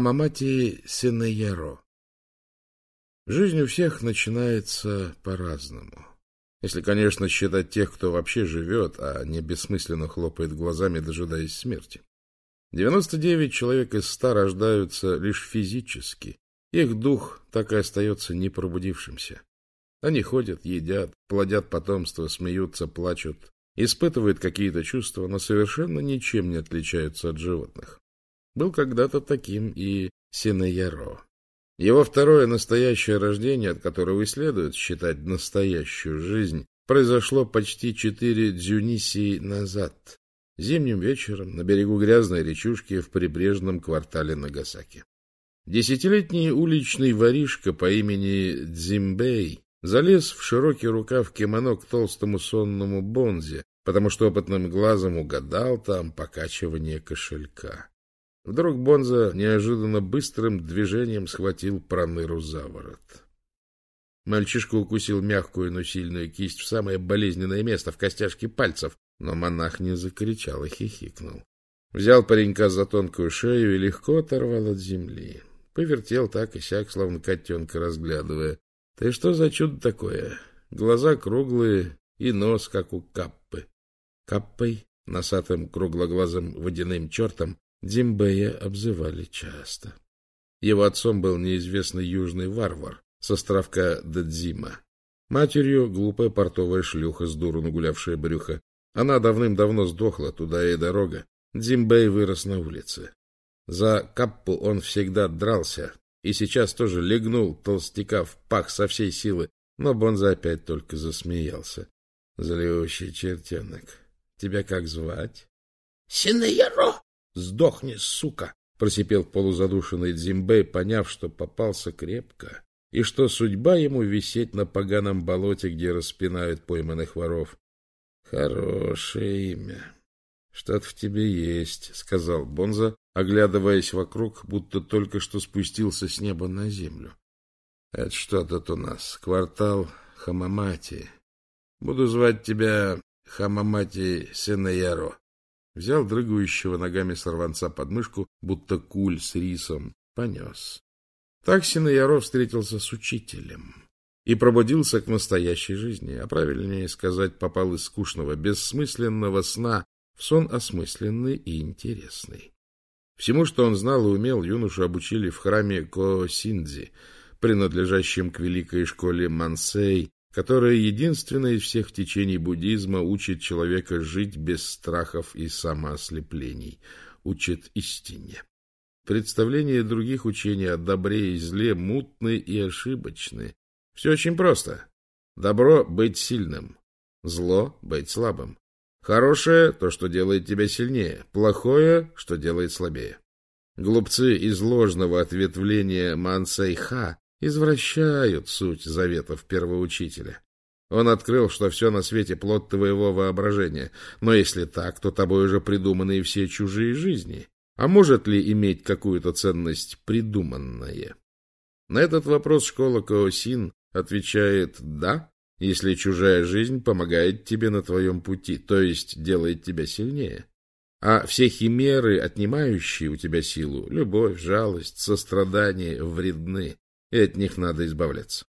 Мамати Синеяро. Жизнь у всех начинается по-разному. Если, конечно, считать тех, кто вообще живет, а не бессмысленно хлопает глазами, дожидаясь смерти. 99 человек из 100 рождаются лишь физически. Их дух так и остается непробудившимся. Они ходят, едят, плодят потомство, смеются, плачут, испытывают какие-то чувства, но совершенно ничем не отличаются от животных. Был когда-то таким и Синеяро. Его второе настоящее рождение, от которого и следует считать настоящую жизнь, произошло почти четыре дзюнисии назад, зимним вечером на берегу грязной речушки в прибрежном квартале Нагасаки. Десятилетний уличный воришка по имени Дзимбей залез в широкий рукав кимоно к толстому сонному бонзе, потому что опытным глазом угадал там покачивание кошелька. Вдруг Бонза неожиданно быстрым движением схватил проныру за ворот. Мальчишка укусил мягкую, но сильную кисть в самое болезненное место, в костяшки пальцев, но монах не закричал и хихикнул. Взял паренька за тонкую шею и легко оторвал от земли. Повертел так и сяк, словно котенка разглядывая. — Ты что за чудо такое? Глаза круглые и нос, как у каппы. Каппой, носатым круглоглазым водяным чертом, Дзимбея обзывали часто. Его отцом был неизвестный южный варвар с островка Дадзима. Матерью — глупая портовая шлюха с дуру нагулявшая брюхо. Она давным-давно сдохла, туда и дорога. Дзимбей вырос на улице. За каппу он всегда дрался, и сейчас тоже легнул толстяка в пах со всей силы, но Бонза опять только засмеялся. — Злющий чертенок, тебя как звать? — Синеяро! Сдохни, сука! — просипел полузадушенный Дзимбей, поняв, что попался крепко, и что судьба ему висеть на поганом болоте, где распинают пойманных воров. — Хорошее имя. Что-то в тебе есть, — сказал Бонза, оглядываясь вокруг, будто только что спустился с неба на землю. — Это что тут у нас? Квартал Хамамати. Буду звать тебя Хамамати Сенаяро. Взял дрыгающего ногами сорванца под мышку, будто куль с рисом, понес. Так Синаяров встретился с учителем и пробудился к настоящей жизни, а правильнее сказать, попал из скучного, бессмысленного сна в сон осмысленный и интересный. Всему, что он знал и умел, юношу обучили в храме Коосиндзи, принадлежащем к великой школе Мансей, которая единственная из всех течений буддизма учит человека жить без страхов и самоослеплений, учит истине. Представления других учений о добре и зле мутны и ошибочны. Все очень просто. Добро — быть сильным, зло — быть слабым. Хорошее — то, что делает тебя сильнее, плохое — что делает слабее. Глупцы из ложного ответвления Мансайха извращают суть заветов первоучителя. Он открыл, что все на свете плод твоего воображения, но если так, то тобой уже придуманы и все чужие жизни. А может ли иметь какую-то ценность придуманное? На этот вопрос школа Каосин отвечает «да», если чужая жизнь помогает тебе на твоем пути, то есть делает тебя сильнее. А все химеры, отнимающие у тебя силу, любовь, жалость, сострадание, вредны и от них надо избавляться.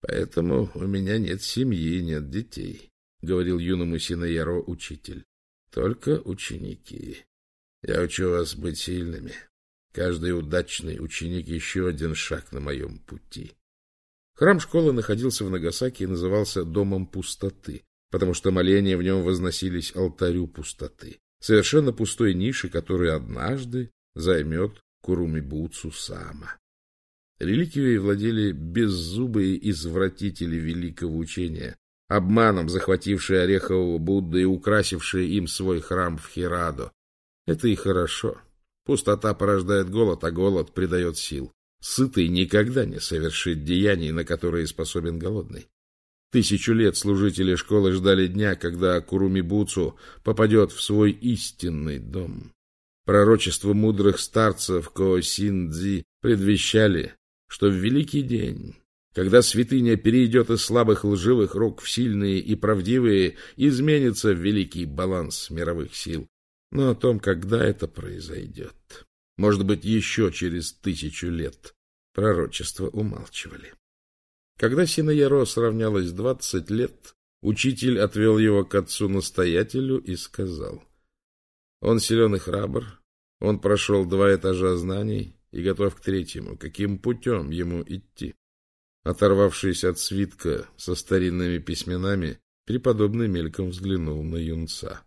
Поэтому у меня нет семьи, нет детей, — говорил юному Синаяро учитель. Только ученики. Я учу вас быть сильными. Каждый удачный ученик — еще один шаг на моем пути. Храм школы находился в Нагасаки и назывался Домом пустоты, потому что моления в нем возносились алтарю пустоты, совершенно пустой ниши, которую однажды займет Куруми Буцу Сама. Реликвией владели беззубые извратители великого учения, обманом захватившие Орехового Будда и украсившие им свой храм в Хирадо. Это и хорошо. Пустота порождает голод, а голод придает сил. Сытый никогда не совершит деяний, на которые способен голодный. Тысячу лет служители школы ждали дня, когда Куруми Буцу попадет в свой истинный дом. Пророчества мудрых старцев Коосиндзи предвещали, что в великий день, когда святыня перейдет из слабых лживых рук в сильные и правдивые, изменится великий баланс мировых сил. Но о том, когда это произойдет, может быть, еще через тысячу лет. Пророчества умалчивали. Когда Синаяро сравнялось двадцать лет, учитель отвел его к отцу-настоятелю и сказал, «Он силен и храбр, он прошел два этажа знаний и готов к третьему. Каким путем ему идти?» Оторвавшись от свитка со старинными письменами, преподобный мельком взглянул на юнца.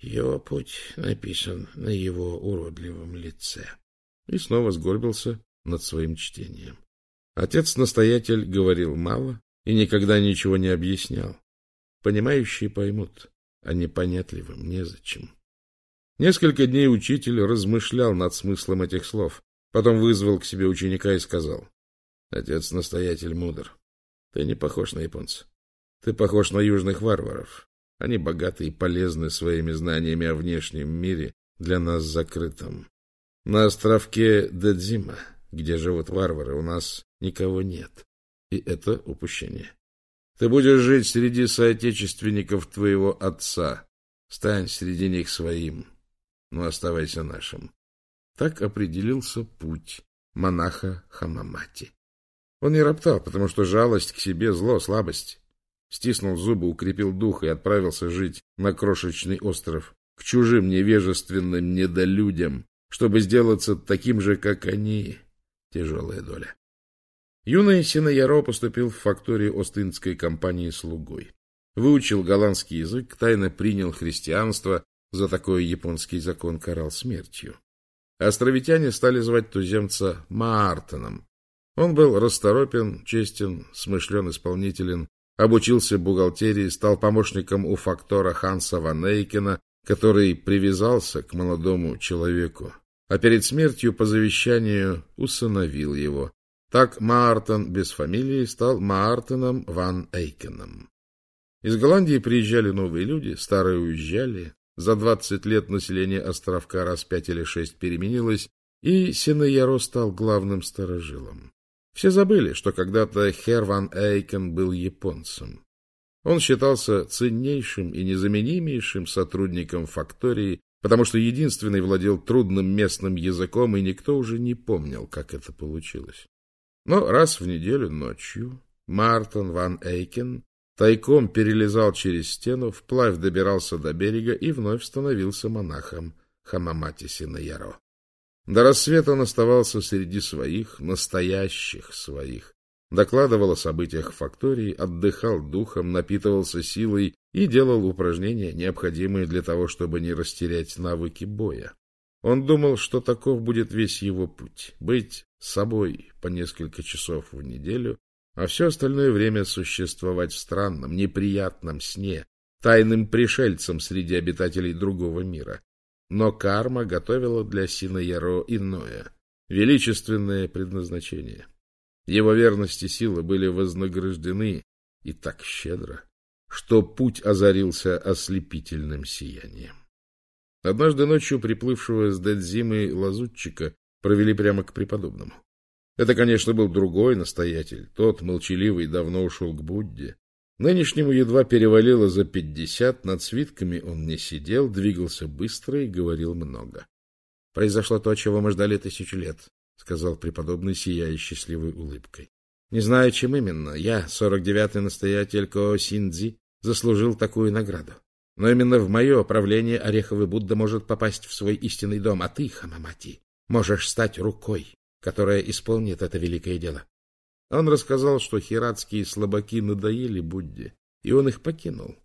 Его путь написан на его уродливом лице. И снова сгорбился над своим чтением. Отец-настоятель говорил мало и никогда ничего не объяснял. Понимающие поймут, а непонятливым незачем. Несколько дней учитель размышлял над смыслом этих слов, потом вызвал к себе ученика и сказал, «Отец-настоятель мудр, ты не похож на японца. Ты похож на южных варваров. Они богаты и полезны своими знаниями о внешнем мире, для нас закрытом. На островке Дедзима, где живут варвары, у нас никого нет. И это упущение. Ты будешь жить среди соотечественников твоего отца. Стань среди них своим, но оставайся нашим. Так определился путь монаха Хамамати. Он не роптал, потому что жалость к себе — зло, слабость. Стиснул зубы, укрепил дух и отправился жить на крошечный остров, к чужим невежественным недолюдям, чтобы сделаться таким же, как они. Тяжелая доля. Юный Синояро поступил в факторию Остинской компании слугой. Выучил голландский язык, тайно принял христианство, за такой японский закон карал смертью. Островитяне стали звать туземца Маартоном. Он был расторопен, честен, смышлен, исполнителен, обучился бухгалтерии, стал помощником у фактора Ханса Ван Эйкена, который привязался к молодому человеку, а перед смертью по завещанию усыновил его. Так Маартон без фамилии стал Маартоном Ван Эйкеном. Из Голландии приезжали новые люди, старые уезжали. За двадцать лет население островка раз пять или шесть переменилось, и Синаяро стал главным сторожилом. Все забыли, что когда-то Херван Эйкен был японцем. Он считался ценнейшим и незаменимейшим сотрудником фактории, потому что единственный владел трудным местным языком, и никто уже не помнил, как это получилось. Но раз в неделю ночью Мартин ван Эйкен тайком перелезал через стену, вплавь добирался до берега и вновь становился монахом Хамамати Синаяро. До рассвета он оставался среди своих, настоящих своих, докладывал о событиях фактории, отдыхал духом, напитывался силой и делал упражнения, необходимые для того, чтобы не растерять навыки боя. Он думал, что таков будет весь его путь — быть собой по несколько часов в неделю, а все остальное время существовать в странном, неприятном сне, тайным пришельцем среди обитателей другого мира. Но карма готовила для Синаяро иное, величественное предназначение. Его верность и сила были вознаграждены и так щедро, что путь озарился ослепительным сиянием. Однажды ночью приплывшего с Дедзимы лазутчика провели прямо к преподобному. Это, конечно, был другой настоятель, тот молчаливый давно ушел к Будде. Нынешнему едва перевалило за пятьдесят, над свитками он не сидел, двигался быстро и говорил много. — Произошло то, чего мы ждали тысячу лет, — сказал преподобный, сияя счастливой улыбкой. — Не знаю, чем именно. Я, сорок девятый настоятель Ко Синдзи, заслужил такую награду. Но именно в мое правление Ореховый Будда может попасть в свой истинный дом, а ты, Хамамати, можешь стать рукой, которая исполнит это великое дело. Он рассказал, что хиратские слабаки надоели Будде, и он их покинул.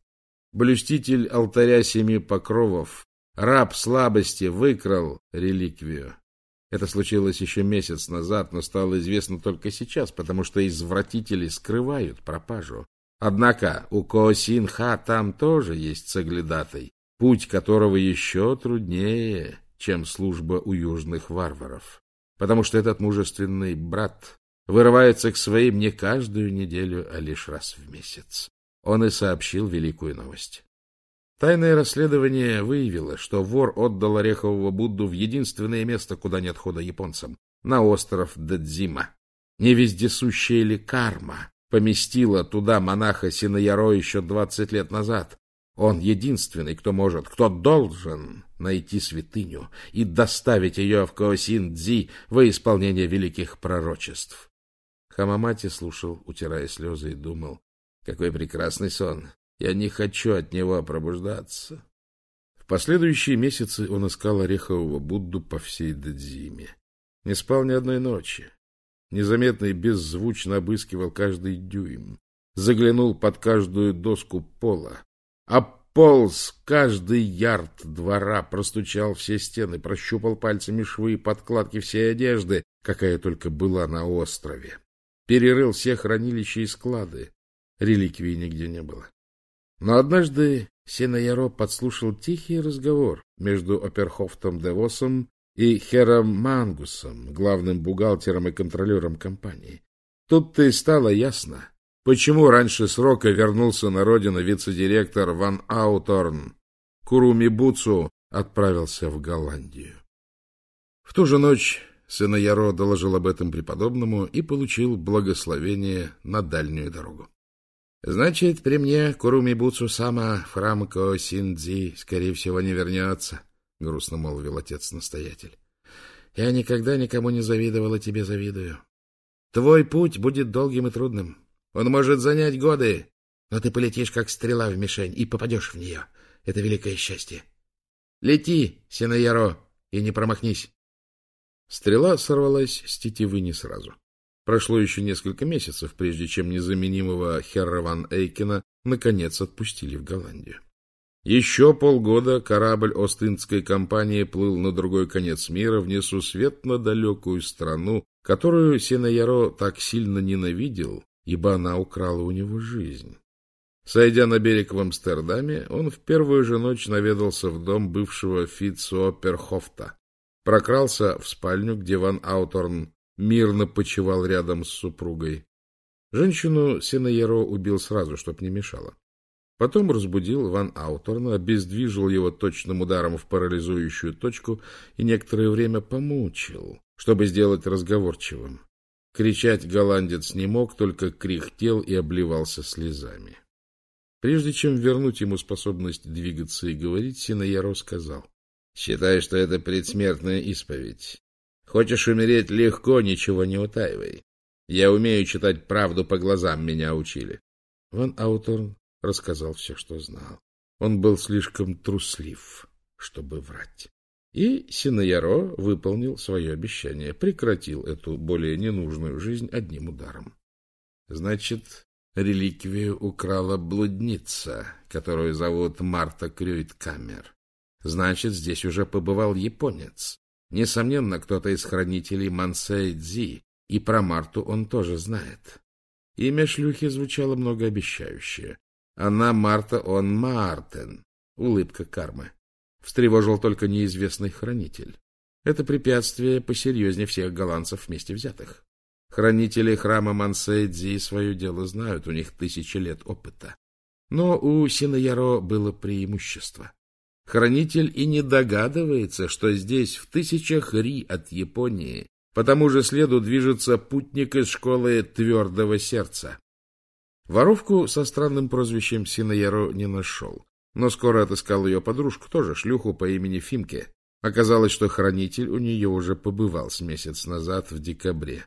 Блюститель алтаря семи покровов, раб слабости, выкрал реликвию. Это случилось еще месяц назад, но стало известно только сейчас, потому что извратители скрывают пропажу. Однако у Коосинха там тоже есть соглядатай, путь которого еще труднее, чем служба у южных варваров, потому что этот мужественный брат вырывается к своим не каждую неделю, а лишь раз в месяц. Он и сообщил великую новость. Тайное расследование выявило, что вор отдал Орехового Будду в единственное место, куда нет хода японцам — на остров Дадзима. Невездесущая ли карма поместила туда монаха Синояро еще двадцать лет назад? Он единственный, кто может, кто должен найти святыню и доставить ее в Коосин-Дзи во исполнение великих пророчеств. Хамамати слушал, утирая слезы, и думал, какой прекрасный сон. Я не хочу от него пробуждаться. В последующие месяцы он искал орехового Будду по всей Дадзиме. Не спал ни одной ночи. Незаметно и беззвучно обыскивал каждый дюйм. Заглянул под каждую доску пола. Ополз каждый ярд двора, простучал все стены, прощупал пальцами швы и подкладки всей одежды, какая только была на острове. Перерыл все хранилища и склады. Реликвий нигде не было. Но однажды Синаяро подслушал тихий разговор между Оперхофтом Девосом и Хером Мангусом, главным бухгалтером и контролером компании. Тут-то и стало ясно, почему раньше срока вернулся на родину вице-директор Ван Ауторн. Куруми Буцу отправился в Голландию. В ту же ночь Синаяро доложил об этом преподобному и получил благословение на дальнюю дорогу. — Значит, при мне Куруми Буцу Сама Фрамко Синдзи, скорее всего, не вернется, — грустно молвил отец-настоятель. — Я никогда никому не завидовал, и тебе завидую. Твой путь будет долгим и трудным. Он может занять годы, но ты полетишь, как стрела в мишень, и попадешь в нее. Это великое счастье. Лети, Синаяро, и не промахнись. Стрела сорвалась с тетивы не сразу. Прошло еще несколько месяцев, прежде чем незаменимого Херра ван Эйкена наконец отпустили в Голландию. Еще полгода корабль Остинской компании плыл на другой конец мира в несусветно далекую страну, которую Синаяро так сильно ненавидел, ибо она украла у него жизнь. Сойдя на берег в Амстердаме, он в первую же ночь наведался в дом бывшего Фитцуоперхофта, прокрался в спальню, где Ван Ауторн мирно почивал рядом с супругой. Женщину Синееро убил сразу, чтоб не мешало. Потом разбудил Ван Ауторна, обездвижил его точным ударом в парализующую точку и некоторое время помучил, чтобы сделать разговорчивым. Кричать голландец не мог, только кряхтел и обливался слезами. Прежде чем вернуть ему способность двигаться и говорить, Синаяро сказал, — Считай, что это предсмертная исповедь. Хочешь умереть легко, ничего не утаивай. Я умею читать правду по глазам, меня учили. Ван Ауторн рассказал все, что знал. Он был слишком труслив, чтобы врать. И Синаяро выполнил свое обещание, прекратил эту более ненужную жизнь одним ударом. Значит, реликвию украла блудница, которую зовут Марта Крюйткамер. Значит, здесь уже побывал японец. Несомненно, кто-то из хранителей Мансей Цзи, и про Марту он тоже знает. Имя шлюхи звучало многообещающе. Она Марта, он Мартен. Улыбка кармы. Встревожил только неизвестный хранитель. Это препятствие посерьезнее всех голландцев вместе взятых. Хранители храма Мансейдзи свое дело знают, у них тысячи лет опыта. Но у Синаяро было преимущество. Хранитель и не догадывается, что здесь в тысячах ри от Японии по тому же следу движется путник из школы твердого сердца. Воровку со странным прозвищем Синаяро не нашел, но скоро отыскал ее подружку, тоже шлюху по имени Фимке. Оказалось, что хранитель у нее уже побывал с месяц назад в декабре.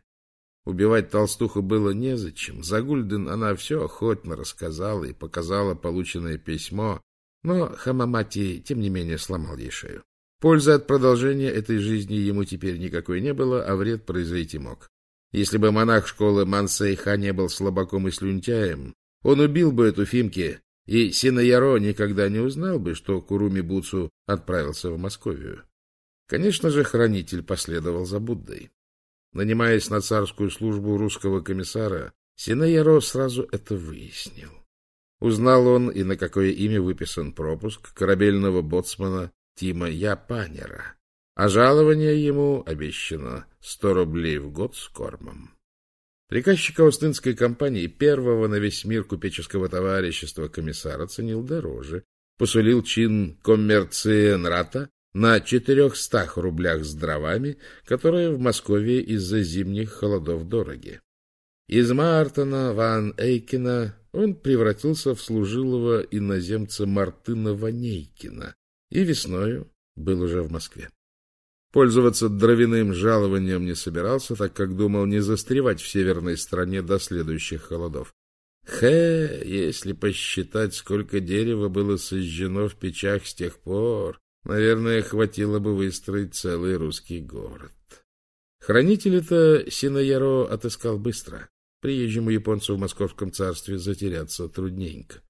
Убивать толстуху было незачем. За Гульден она все охотно рассказала и показала полученное письмо, но Хамамати, тем не менее, сломал ей шею. Пользы от продолжения этой жизни ему теперь никакой не было, а вред произойти мог. Если бы монах школы Мансейха не был слабаком и слюнтяем, он убил бы эту Фимки, и Синаяро никогда не узнал бы, что Куруми Буцу отправился в Московию. Конечно же, хранитель последовал за Буддой. Нанимаясь на царскую службу русского комиссара, Синаяро сразу это выяснил. Узнал он и на какое имя выписан пропуск корабельного боцмана Тима Япанера, а жалование ему обещано сто рублей в год с кормом. Приказчика Остинской компании, первого на весь мир купеческого товарищества комиссара, ценил дороже, посулил чин коммерциенрата на четырехстах рублях с дровами, которые в Москве из-за зимних холодов дороги. Из Мартона ван Эйкина он превратился в служилого иноземца Мартына Ванейкина и весною был уже в Москве. Пользоваться дровяным жалованием не собирался, так как думал не застревать в северной стране до следующих холодов. Хе, если посчитать, сколько дерева было сожжено в печах с тех пор, наверное, хватило бы выстроить целый русский город. Хранителя-то Синояро отыскал быстро. Приезжему японцу в московском царстве затеряться трудненько.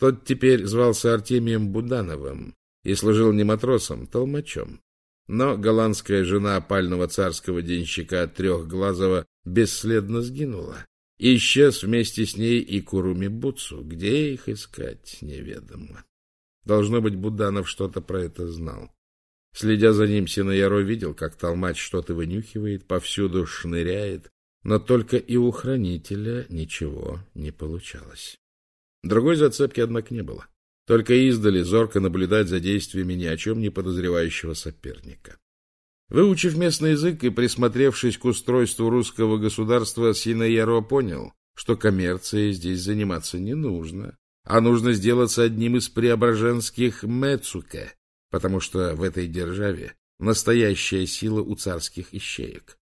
Тот теперь звался Артемием Будановым и служил не матросом, толмачом. Но голландская жена опального царского денщика Трехглазого бесследно сгинула. Исчез вместе с ней и Куруми Буцу. Где их искать, неведомо. Должно быть, Буданов что-то про это знал. Следя за ним, Синояро видел, как толмач что-то вынюхивает, повсюду шныряет, но только и у хранителя ничего не получалось. Другой зацепки, однако, не было. Только издали зорко наблюдать за действиями ни о чем не подозревающего соперника. Выучив местный язык и присмотревшись к устройству русского государства, Синаеро понял, что коммерцией здесь заниматься не нужно, а нужно сделаться одним из преображенских Мецуке, потому что в этой державе настоящая сила у царских ищеек.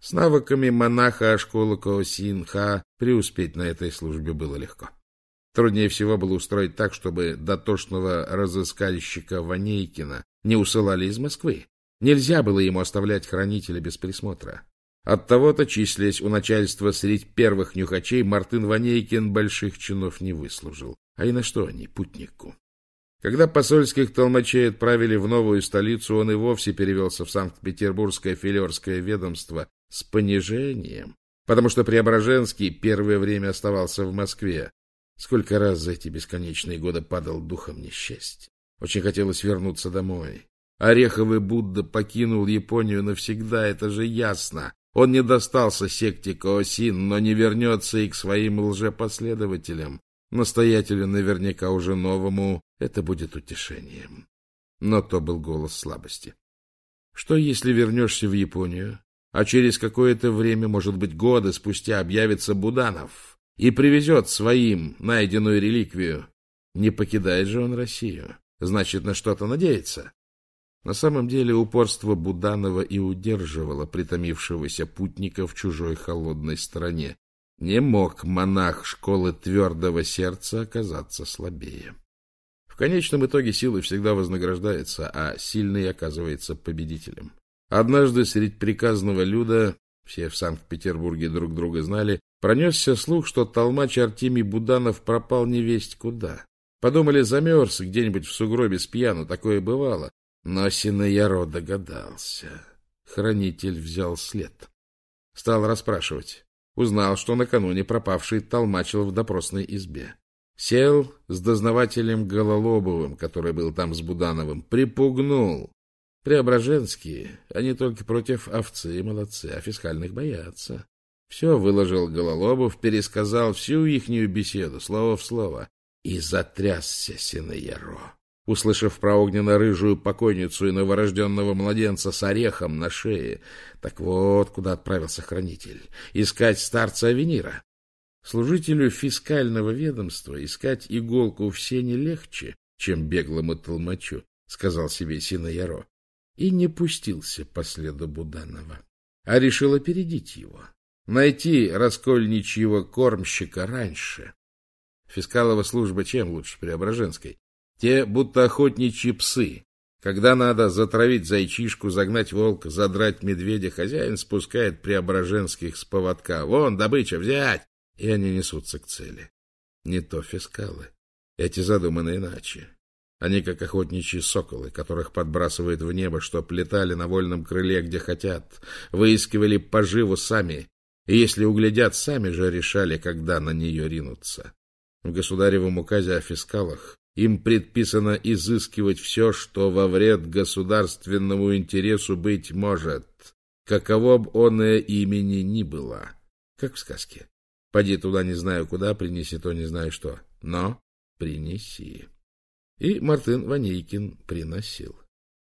С навыками монаха школы Коосинха преуспеть на этой службе было легко. Труднее всего было устроить так, чтобы дотошного разыскальщика Ванейкина не усылали из Москвы. Нельзя было ему оставлять хранителя без присмотра. Оттого-то, числясь у начальства среди первых нюхачей, Мартын Ванейкин больших чинов не выслужил. А и на что они, путнику? Когда посольских толмачей отправили в новую столицу, он и вовсе перевелся в Санкт-Петербургское филерское ведомство с понижением, потому что Преображенский первое время оставался в Москве, Сколько раз за эти бесконечные годы падал духом несчастья. Очень хотелось вернуться домой. Ореховый Будда покинул Японию навсегда, это же ясно. Он не достался секте Коосин, но не вернется и к своим лжепоследователям. Настоятелю наверняка уже новому это будет утешением. Но то был голос слабости. Что, если вернешься в Японию, а через какое-то время, может быть, годы спустя, объявится Буданов? И привезет своим найденную реликвию. Не покидает же он Россию. Значит, на что-то надеется. На самом деле упорство Буданова и удерживало притомившегося путника в чужой холодной стране. Не мог монах школы твердого сердца оказаться слабее. В конечном итоге силой всегда вознаграждается, а сильный оказывается победителем. Однажды средь приказного люда, все в Санкт-Петербурге друг друга знали, Пронесся слух, что толмач Артемий Буданов пропал невесть куда. Подумали, замерз где-нибудь в сугробе с пьяну, такое бывало. Но Синояро догадался. Хранитель взял след. Стал расспрашивать. Узнал, что накануне пропавший толмачил в допросной избе. Сел с дознавателем Гололобовым, который был там с Будановым, припугнул. Преображенские, они только против овцы молодцы, а фискальных боятся. Все выложил Гололобов, пересказал всю ихнюю беседу, слово в слово, и затрясся Синаеро. Услышав про огненно-рыжую покойницу и новорожденного младенца с орехом на шее, так вот куда отправился хранитель — искать старца Авенира. Служителю фискального ведомства искать иголку все не легче, чем беглому толмачу, — сказал себе Синаеро, и не пустился по следу Буданова, а решил опередить его. Найти раскольничьего кормщика раньше. Фискалова служба чем лучше Преображенской? Те будто охотничьи псы. Когда надо затравить зайчишку, загнать волка, задрать медведя, хозяин спускает Преображенских с поводка. Вон, добыча, взять! И они несутся к цели. Не то фискалы. Эти задуманы иначе. Они как охотничьи соколы, которых подбрасывают в небо, чтоб летали на вольном крыле, где хотят, выискивали поживу сами и если углядят, сами же решали, когда на нее ринуться. В государевом указе о фискалах им предписано изыскивать все, что во вред государственному интересу быть может, каково б оное имени ни было, как в сказке. Поди туда не знаю куда, принеси то не знаю что, но принеси. И Мартын Ванейкин приносил.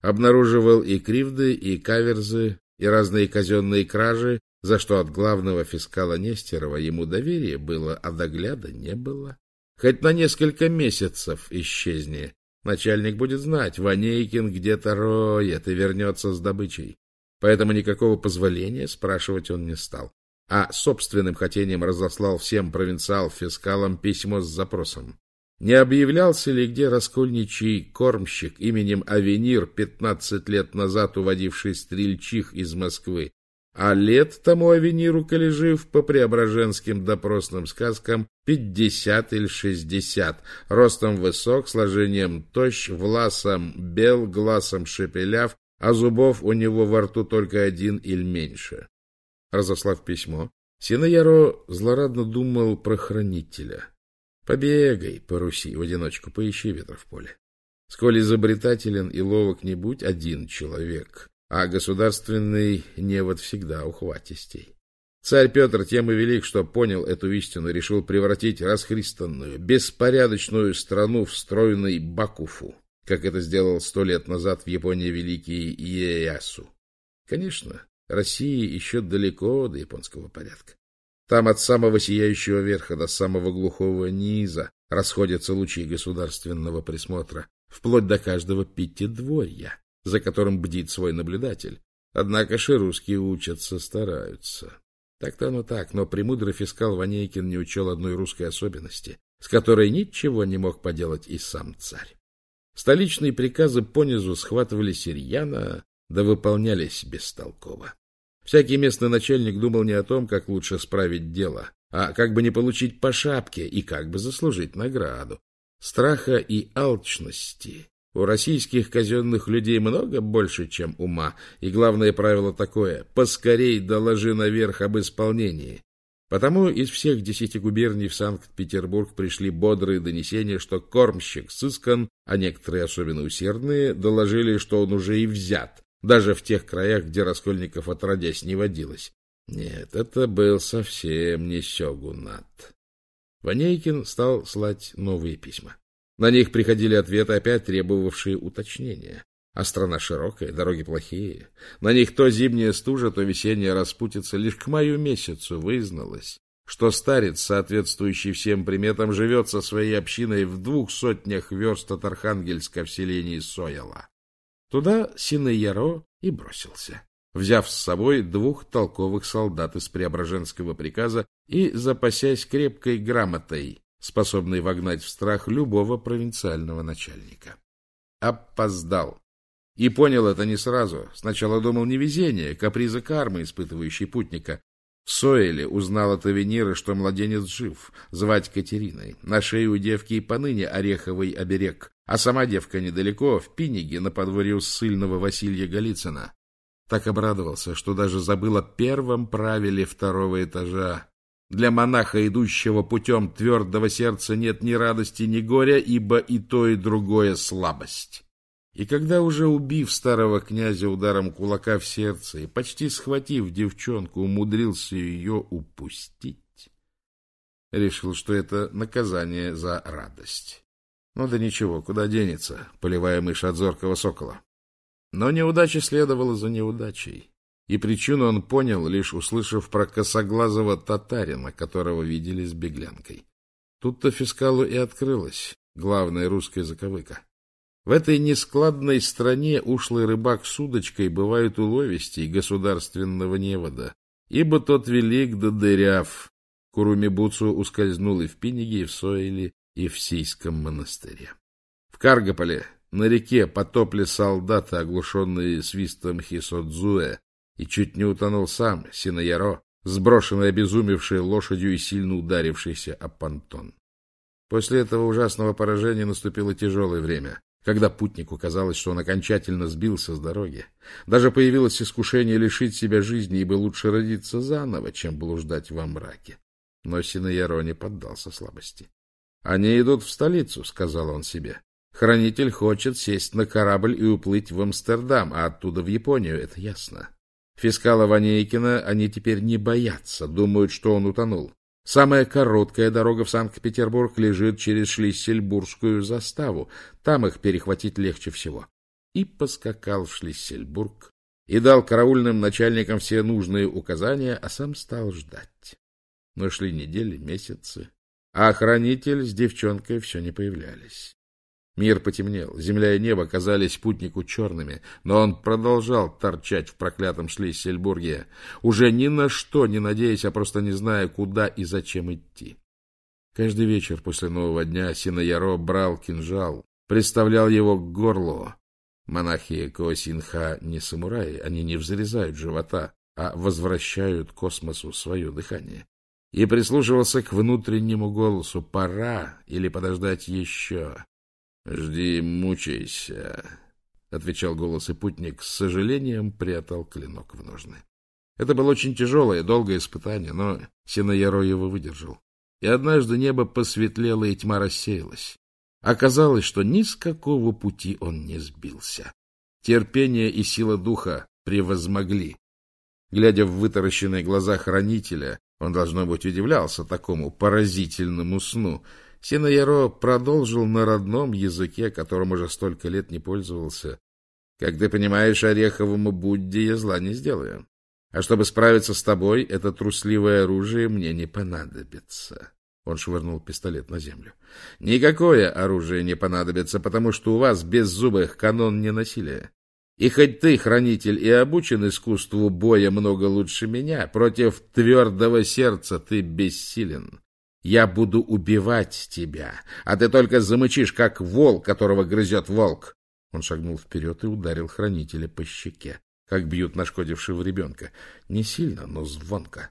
Обнаруживал и кривды, и каверзы, и разные казенные кражи, за что от главного фискала Нестерова ему доверия было, а догляда не было. Хоть на несколько месяцев исчезни, Начальник будет знать, Ванейкин где-то роет и вернется с добычей. Поэтому никакого позволения спрашивать он не стал, а собственным хотением разослал всем провинциал-фискалам письмо с запросом. Не объявлялся ли где раскольничий кормщик именем Авенир, пятнадцать лет назад уводивший стрельчих из Москвы, а лет тому Авениру, коли жив, по преображенским допросным сказкам, пятьдесят или шестьдесят, ростом высок, сложением тощ, власом бел, глазом шепеляв, а зубов у него во рту только один или меньше. Разослав письмо, Синояро злорадно думал про хранителя. Побегай по Руси в одиночку, поищи ветра в поле. Сколь изобретателен и ловок не будь один человек, а государственный невод всегда ухватистей. Царь Петр тем и велик, что понял эту истину, решил превратить расхристанную, беспорядочную страну в стройный Бакуфу, как это сделал сто лет назад в Японии великий Иеясу. Конечно, России еще далеко до японского порядка. Там от самого сияющего верха до самого глухого низа расходятся лучи государственного присмотра, вплоть до каждого пятидворья за которым бдит свой наблюдатель. Однако же русские учатся, стараются. Так-то оно так, но премудрый фискал Ванейкин не учел одной русской особенности, с которой ничего не мог поделать и сам царь. Столичные приказы понизу схватывали Сирьяна, да выполнялись бестолково. Всякий местный начальник думал не о том, как лучше справить дело, а как бы не получить по шапке и как бы заслужить награду. Страха и алчности у российских казенных людей много больше, чем ума, и главное правило такое — поскорей доложи наверх об исполнении. Потому из всех десяти губерний в Санкт-Петербург пришли бодрые донесения, что кормщик сыскан, а некоторые особенно усердные доложили, что он уже и взят, даже в тех краях, где Раскольников отродясь не водилось. Нет, это был совсем не сёгунат. Ванейкин стал слать новые письма. На них приходили ответы, опять требовавшие уточнения. А страна широкая, дороги плохие. На них то зимняя стужа, то весенняя распутица. Лишь к маю месяцу вызналось, что старец, соответствующий всем приметам, живет со своей общиной в двух сотнях верст от Архангельска в селении Сояла. Туда Синаяро и бросился, взяв с собой двух толковых солдат из Преображенского приказа и запасясь крепкой грамотой, способный вогнать в страх любого провинциального начальника. Опоздал. И понял это не сразу. Сначала думал невезение, каприза кармы, испытывающей путника. В Соэле узнал от Авенира, что младенец жив, звать Катериной. На шее у девки и поныне ореховый оберег, а сама девка недалеко, в Пиниге, на подворье ссыльного Василия Голицына. Так обрадовался, что даже забыл о первом правиле второго этажа для монаха, идущего путем твердого сердца, нет ни радости, ни горя, ибо и то, и другое слабость. И когда уже убив старого князя ударом кулака в сердце и почти схватив девчонку, умудрился ее упустить, решил, что это наказание за радость. Ну да ничего, куда денется, поливая мышь от зоркого сокола. Но неудача следовала за неудачей. И причину он понял, лишь услышав про косоглазого татарина, которого видели с беглянкой. Тут-то фискалу и открылась главная русская заковыка. В этой нескладной стране ушлый рыбак с удочкой бывает уловистей государственного невода, ибо тот велик да дыряв. Курумибуцу ускользнул и в Пиниге, и в Сойле, и в Сейском монастыре. В Каргополе на реке потопли солдаты, оглушенные свистом Хисодзуэ, и чуть не утонул сам Синояро, сброшенный обезумевшей лошадью и сильно ударившийся о понтон. После этого ужасного поражения наступило тяжелое время, когда путнику казалось, что он окончательно сбился с дороги. Даже появилось искушение лишить себя жизни, ибо лучше родиться заново, чем блуждать во мраке. Но Синояро не поддался слабости. «Они идут в столицу», — сказал он себе. «Хранитель хочет сесть на корабль и уплыть в Амстердам, а оттуда в Японию, это ясно. Фискала Ванейкина они теперь не боятся, думают, что он утонул. Самая короткая дорога в Санкт-Петербург лежит через Шлиссельбургскую заставу. Там их перехватить легче всего. И поскакал в Шлиссельбург и дал караульным начальникам все нужные указания, а сам стал ждать. Но шли недели, месяцы, а охранитель с девчонкой все не появлялись. Мир потемнел, земля и небо казались спутнику черными, но он продолжал торчать в проклятом Шлиссельбурге, уже ни на что не надеясь, а просто не зная, куда и зачем идти. Каждый вечер после нового дня Синояро брал кинжал, приставлял его к горлу. Монахи Коосинха не самураи, они не взрезают живота, а возвращают космосу свое дыхание. И прислушивался к внутреннему голосу «пора» или «подождать еще». — Жди, мучайся, — отвечал голос и путник, с сожалением прятал клинок в ножны. Это было очень тяжелое, долгое испытание, но Синояро его выдержал. И однажды небо посветлело, и тьма рассеялась. Оказалось, что ни с какого пути он не сбился. Терпение и сила духа превозмогли. Глядя в вытаращенные глаза хранителя, он, должно быть, удивлялся такому поразительному сну — Синояро продолжил на родном языке, которым уже столько лет не пользовался. Как ты понимаешь, Ореховому Будде я зла не сделаю. А чтобы справиться с тобой, это трусливое оружие мне не понадобится. Он швырнул пистолет на землю. Никакое оружие не понадобится, потому что у вас без зубых канон не насилия. И хоть ты, хранитель, и обучен искусству боя много лучше меня, против твердого сердца ты бессилен. Я буду убивать тебя, а ты только замычишь, как волк, которого грызет волк. Он шагнул вперед и ударил хранителя по щеке, как бьют нашкодившего ребенка. Не сильно, но звонко.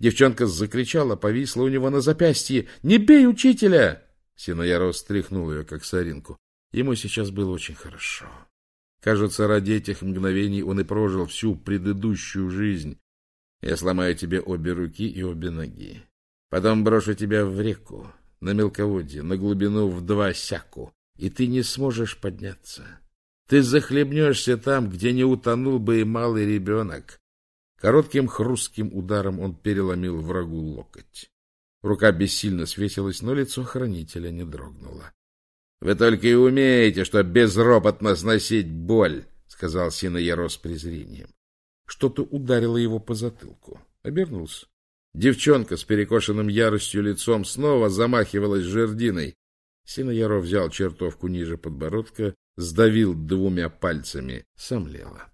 Девчонка закричала, повисла у него на запястье. «Не бей учителя!» Синояров стряхнул ее, как соринку. Ему сейчас было очень хорошо. Кажется, ради этих мгновений он и прожил всю предыдущую жизнь. Я сломаю тебе обе руки и обе ноги. Потом брошу тебя в реку, на мелководье, на глубину в два сяку, и ты не сможешь подняться. Ты захлебнешься там, где не утонул бы и малый ребенок. Коротким хрустким ударом он переломил врагу локоть. Рука бессильно свесилась, но лицо хранителя не дрогнуло. — Вы только и умеете, что безропотно сносить боль, — сказал Синояро с презрением. Что-то ударило его по затылку. Обернулся. Девчонка с перекошенным яростью лицом снова замахивалась жердиной. Синояров взял чертовку ниже подбородка, сдавил двумя пальцами, сомлела.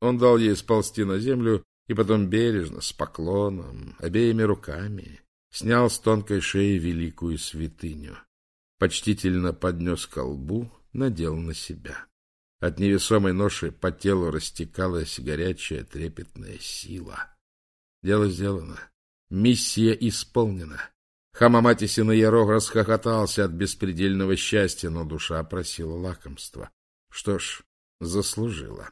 Он дал ей сползти на землю и потом бережно, с поклоном, обеими руками, снял с тонкой шеи великую святыню. Почтительно поднес ко лбу, надел на себя. От невесомой ноши по телу растекалась горячая трепетная сила. Дело сделано. Миссия исполнена. Хамамати Синаяров расхохотался от беспредельного счастья, но душа просила лакомства. Что ж, заслужила.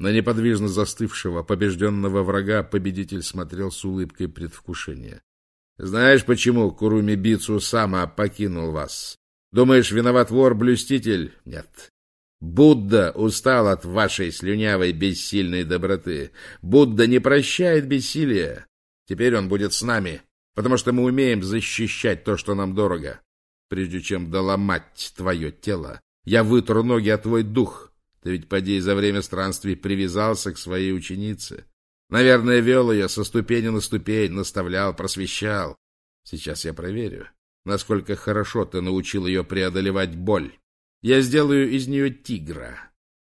На неподвижно застывшего, побежденного врага победитель смотрел с улыбкой предвкушения. — Знаешь, почему Куруми Бицу сама покинул вас? Думаешь, виноват вор-блюститель? Нет. Будда устал от вашей слюнявой бессильной доброты. Будда не прощает бессилия. Теперь он будет с нами, потому что мы умеем защищать то, что нам дорого. Прежде чем доломать твое тело, я вытру ноги от твой дух. Ты ведь, поди, за время странствий привязался к своей ученице. Наверное, вел ее со ступени на ступень, наставлял, просвещал. Сейчас я проверю, насколько хорошо ты научил ее преодолевать боль. Я сделаю из нее тигра.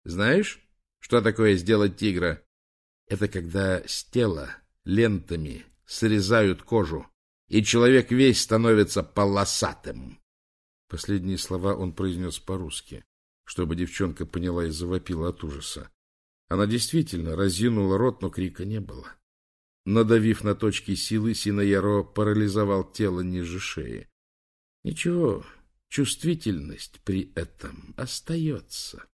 Знаешь, что такое сделать тигра? Это когда с тела лентами срезают кожу, и человек весь становится полосатым. Последние слова он произнес по-русски, чтобы девчонка поняла и завопила от ужаса. Она действительно разинула рот, но крика не было. Надавив на точки силы, Синояро парализовал тело ниже шеи. Ничего, чувствительность при этом остается.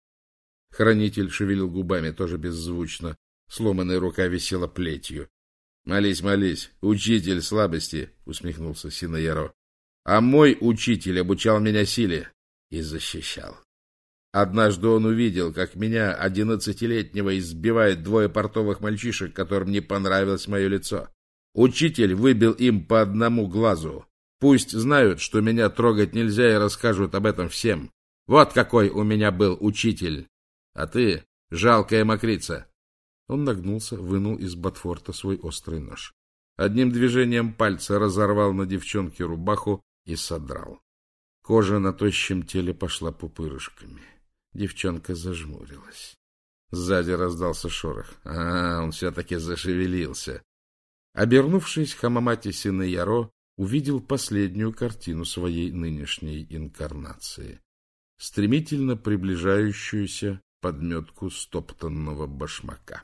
Хранитель шевелил губами, тоже беззвучно. Сломанная рука висела плетью. Молись, молись, учитель слабости, усмехнулся Синояро. А мой учитель обучал меня силе и защищал. Однажды он увидел, как меня, одиннадцатилетнего, избивают двое портовых мальчишек, которым не понравилось мое лицо. Учитель выбил им по одному глазу. Пусть знают, что меня трогать нельзя, и расскажут об этом всем. Вот какой у меня был учитель. А ты — жалкая мокрица. Он нагнулся, вынул из ботфорта свой острый нож. Одним движением пальца разорвал на девчонке рубаху и содрал. Кожа на тощем теле пошла пупырышками. Девчонка зажмурилась. Сзади раздался шорох. А, он все-таки зашевелился. Обернувшись, Хамамати Синаяро увидел последнюю картину своей нынешней инкарнации. Стремительно приближающуюся подметку стоптанного башмака.